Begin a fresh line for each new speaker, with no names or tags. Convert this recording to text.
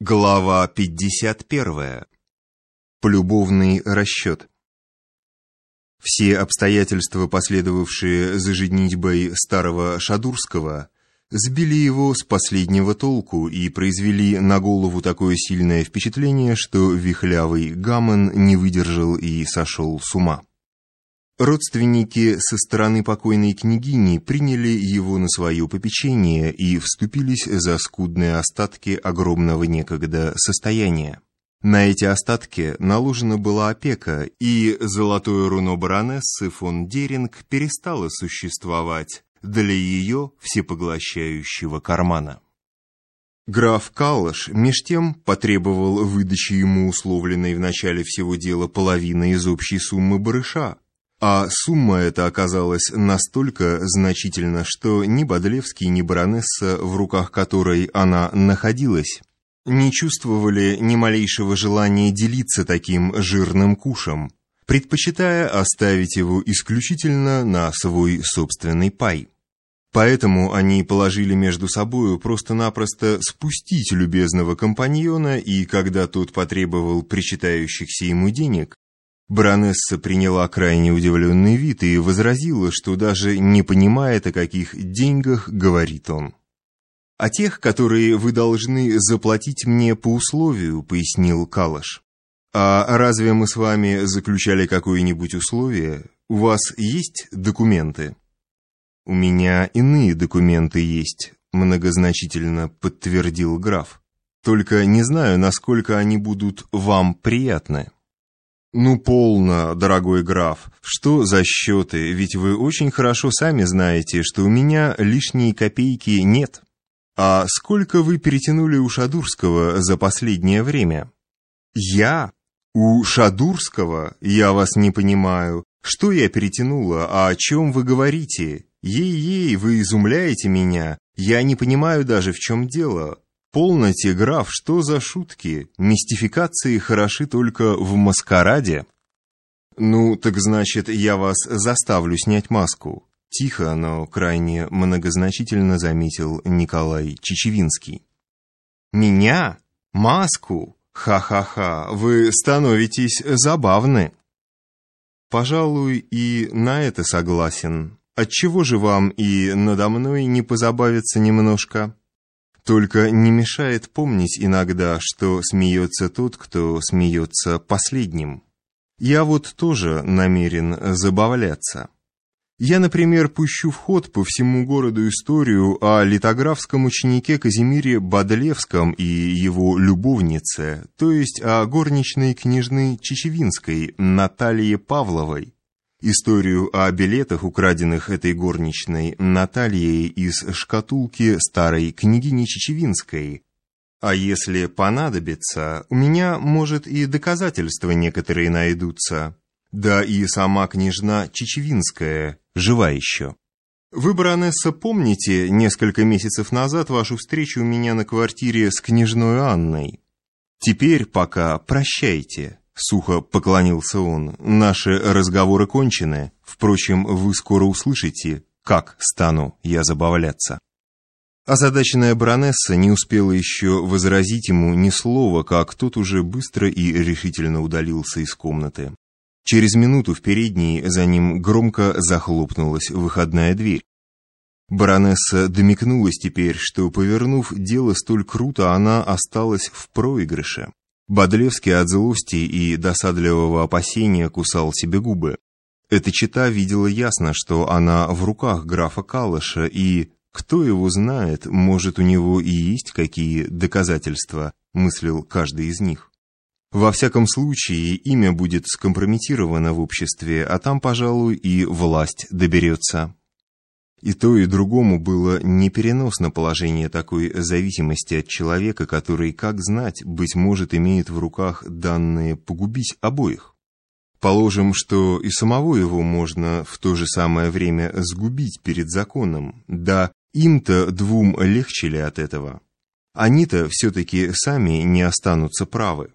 Глава 51. Полюбовный расчет. Все обстоятельства, последовавшие за женитьбой старого Шадурского, сбили его с последнего толку и произвели на голову такое сильное впечатление, что вихлявый Гамон не выдержал и сошел с ума. Родственники со стороны покойной княгини приняли его на свое попечение и вступились за скудные остатки огромного некогда состояния. На эти остатки наложена была опека, и золотое руно баронессы фон Деринг перестало существовать для ее всепоглощающего кармана. Граф Каллаш меж тем потребовал выдачи ему условленной в начале всего дела половины из общей суммы барыша, а сумма эта оказалась настолько значительна, что ни Бодлевский, ни баронесса, в руках которой она находилась, не чувствовали ни малейшего желания делиться таким жирным кушем, предпочитая оставить его исключительно на свой собственный пай. Поэтому они положили между собою просто-напросто спустить любезного компаньона, и когда тот потребовал причитающихся ему денег, Баронесса приняла крайне удивленный вид и возразила, что даже не понимает, о каких деньгах говорит он. «О тех, которые вы должны заплатить мне по условию», — пояснил Калаш. «А разве мы с вами заключали какое-нибудь условие? У вас есть документы?» «У меня иные документы есть», — многозначительно подтвердил граф. «Только не знаю, насколько они будут вам приятны». «Ну, полно, дорогой граф. Что за счеты? Ведь вы очень хорошо сами знаете, что у меня лишней копейки нет. А сколько вы перетянули у Шадурского за последнее время?» «Я? У Шадурского? Я вас не понимаю. Что я перетянула? А о чем вы говорите? Ей-ей, вы изумляете меня. Я не понимаю даже, в чем дело. «Полноте, граф, что за шутки? Мистификации хороши только в маскараде». «Ну, так значит, я вас заставлю снять маску», — тихо, но крайне многозначительно заметил Николай Чечевинский. «Меня? Маску? Ха-ха-ха, вы становитесь забавны». «Пожалуй, и на это согласен. Отчего же вам и надо мной не позабавиться немножко?» Только не мешает помнить иногда, что смеется тот, кто смеется последним. Я вот тоже намерен забавляться. Я, например, пущу в ход по всему городу историю о литографском ученике Казимире Бодлевском и его любовнице, то есть о горничной княжны Чечевинской Наталье Павловой, Историю о билетах, украденных этой горничной Натальей из шкатулки старой княгини Чечевинской. А если понадобится, у меня, может, и доказательства некоторые найдутся. Да и сама княжна Чечевинская жива еще. Вы, баронесса, помните несколько месяцев назад вашу встречу у меня на квартире с княжной Анной? Теперь пока прощайте. Сухо поклонился он. «Наши разговоры кончены. Впрочем, вы скоро услышите, как стану я забавляться». Озадаченная баронесса не успела еще возразить ему ни слова, как тот уже быстро и решительно удалился из комнаты. Через минуту в передней за ним громко захлопнулась выходная дверь. Баронесса домикнулась теперь, что, повернув дело столь круто, она осталась в проигрыше. Бодлевский от злости и досадливого опасения кусал себе губы. Эта чита видела ясно, что она в руках графа Калыша, и, кто его знает, может, у него и есть какие доказательства, мыслил каждый из них. Во всяком случае, имя будет скомпрометировано в обществе, а там, пожалуй, и власть доберется. И то, и другому было непереносно положение такой зависимости от человека, который, как знать, быть может, имеет в руках данные погубить обоих. Положим, что и самого его можно в то же самое время сгубить перед законом, да им-то двум легче ли от этого? Они-то все-таки сами не останутся правы.